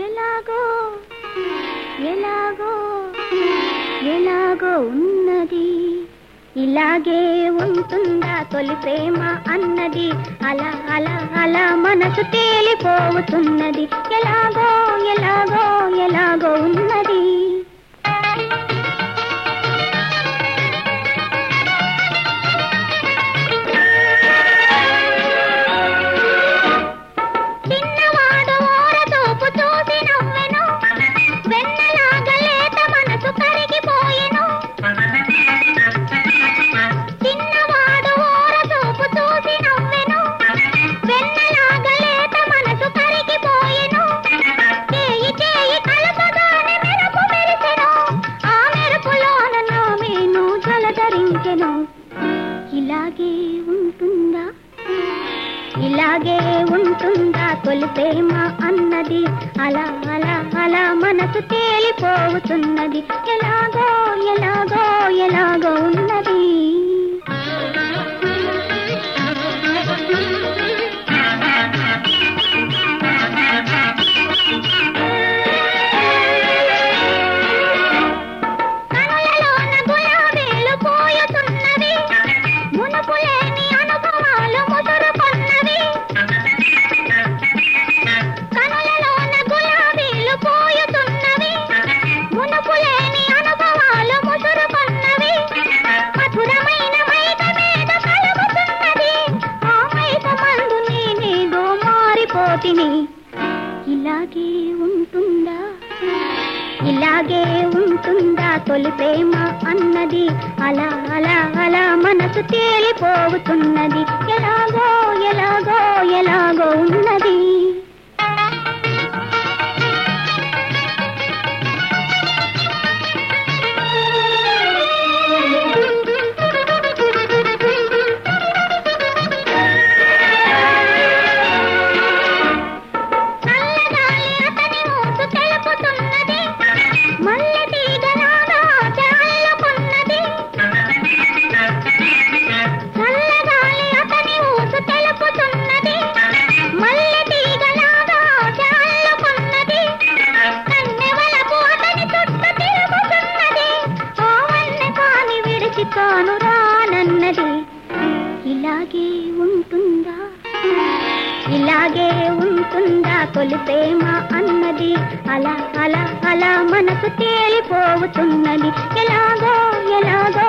ఎలాగో ఎలాగో ఎలాగో ఉన్నది. ఇలాగే ఉంటుందా తొలి ప్రేమ అన్నది? అలా అలా అలా మనసు తేలిపోతున్నది. ఎలాగో ఇలాగే ఉంటుందా? ఇలాగే ఉంటుందా? తొలి అన్నది. అలా అలా అలా మనసు తేలిపోతున్నది. ఎలాగో ఇలాగే ఉంటుందా? ఇలాగే ఉంటుందా? తొలి ప్రేమ అన్నది అలా అలా అలా మనసు తేలిపోతున్నది. ఉంటుందా? ఇలాగే ఉంటుందా తొలి అన్నది? అలా అలా అలా మనసు తేలిపోతున్నది. ఎలాగో ఎలాగో